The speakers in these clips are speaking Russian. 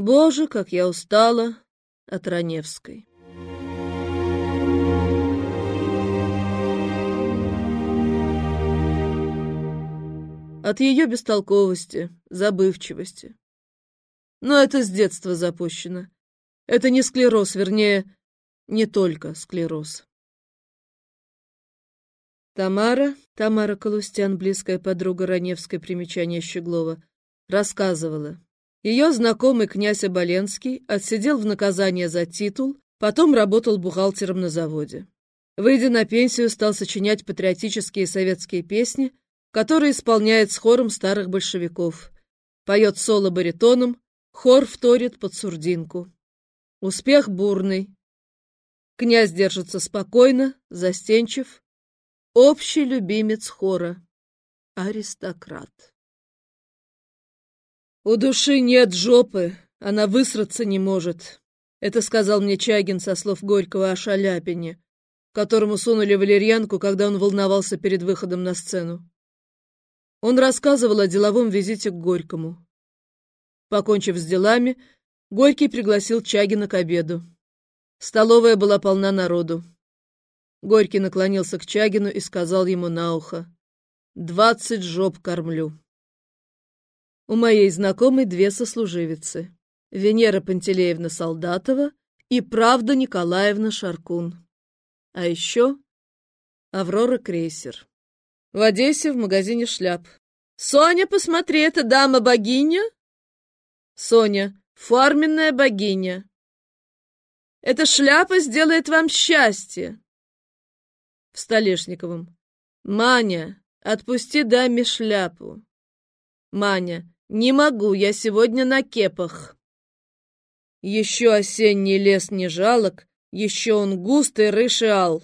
Боже, как я устала от Раневской. От ее бестолковости, забывчивости. Но это с детства запущено. Это не склероз, вернее, не только склероз. Тамара, Тамара Калустян, близкая подруга Раневской, примечание Щеглова, рассказывала. Ее знакомый князь Оболенский отсидел в наказание за титул, потом работал бухгалтером на заводе. Выйдя на пенсию, стал сочинять патриотические советские песни, которые исполняет с хором старых большевиков. Поет соло баритоном, хор вторит под сурдинку. Успех бурный. Князь держится спокойно, застенчив. Общий любимец хора. Аристократ. У души нет жопы, она высраться не может. Это сказал мне Чагин со слов Горького о Шаляпине, которому сунули валерьянку, когда он волновался перед выходом на сцену. Он рассказывал о деловом визите к Горькому. Покончив с делами, Горький пригласил Чагина к обеду. Столовая была полна народу. Горький наклонился к Чагину и сказал ему на ухо, «Двадцать жоп кормлю». У моей знакомой две сослуживицы, Венера Пантелеевна Солдатова и Правда Николаевна Шаркун. А еще Аврора Крейсер. В Одессе в магазине шляп. «Соня, посмотри, это дама-богиня?» «Соня, форменная богиня. Эта шляпа сделает вам счастье!» В Столешниковом. «Маня, отпусти даме шляпу!» «Маня, не могу, я сегодня на кепах!» Еще осенний лес не жалок, еще он густый рышиал.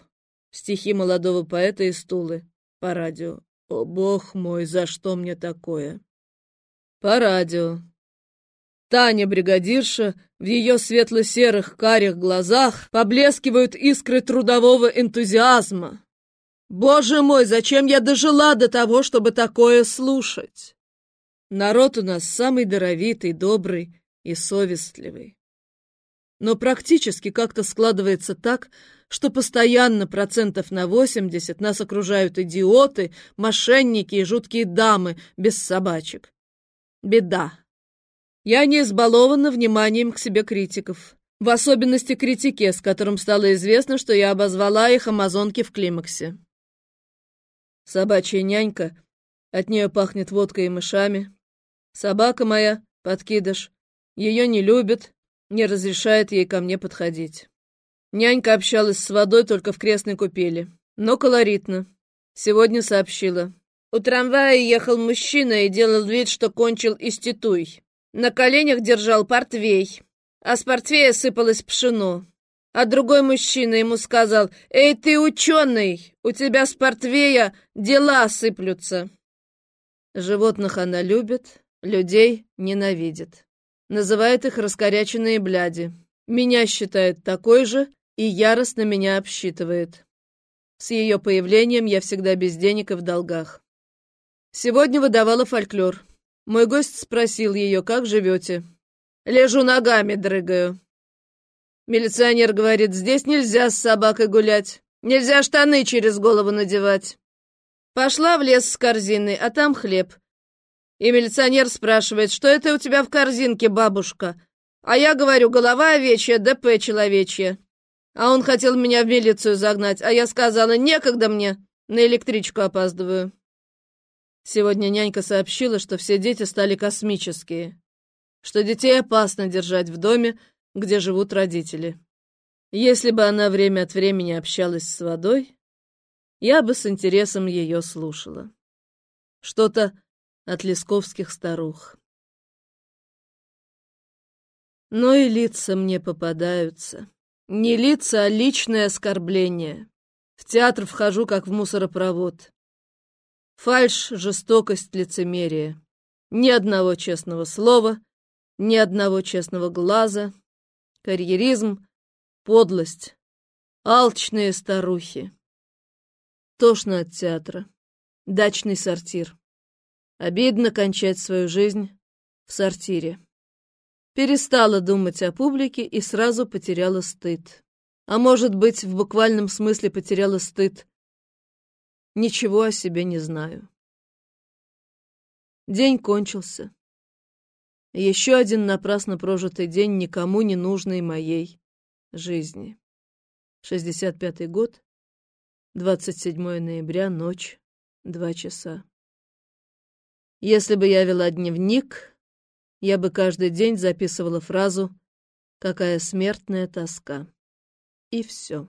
Стихи молодого поэта из Тулы по радио. О, бог мой, за что мне такое? По радио. Таня бригадирша, в ее светло-серых карих глазах поблескивают искры трудового энтузиазма. Боже мой, зачем я дожила до того, чтобы такое слушать? Народ у нас самый даровитый, добрый и совестливый. Но практически как-то складывается так, что постоянно процентов на 80 нас окружают идиоты, мошенники и жуткие дамы без собачек. Беда. Я не избалована вниманием к себе критиков. В особенности критике, с которым стало известно, что я обозвала их амазонки в климаксе. Собачья нянька, от нее пахнет водкой и мышами. Собака моя, подкидыш, ее не любит, не разрешает ей ко мне подходить. Нянька общалась с водой только в крестной купели, но колоритно. Сегодня сообщила. У трамвая ехал мужчина и делал вид, что кончил иституй. На коленях держал портвей, а с портвея сыпалось пшено. А другой мужчина ему сказал, «Эй, ты ученый, у тебя с портвея дела сыплются». Животных она любит, людей ненавидит. Называет их раскоряченные бляди. Меня считает такой же и яростно меня обсчитывает. С ее появлением я всегда без денег и в долгах. Сегодня выдавала фольклор. Мой гость спросил ее, как живете. Лежу ногами, дрыгаю. Милиционер говорит, здесь нельзя с собакой гулять. Нельзя штаны через голову надевать. Пошла в лес с корзиной, а там хлеб. И милиционер спрашивает, что это у тебя в корзинке, бабушка? А я говорю, голова овечья, ДП человечья. А он хотел меня в милицию загнать, а я сказала, некогда мне, на электричку опаздываю. Сегодня нянька сообщила, что все дети стали космические, что детей опасно держать в доме, где живут родители. Если бы она время от времени общалась с водой, я бы с интересом ее слушала. Что-то от лесковских старух. Но и лица мне попадаются. Не лица, а личное оскорбление. В театр вхожу, как в мусоропровод. Фальшь, жестокость, лицемерие. Ни одного честного слова, ни одного честного глаза. Карьеризм, подлость. Алчные старухи. Тошно от театра. Дачный сортир. Обидно кончать свою жизнь в сортире. Перестала думать о публике и сразу потеряла стыд. А может быть, в буквальном смысле потеряла стыд. Ничего о себе не знаю. День кончился. Еще один напрасно прожитый день никому не нужной моей жизни. 65-й год, 27 ноября, ночь, два часа. Если бы я вела дневник, я бы каждый день записывала фразу «Какая смертная тоска». И все.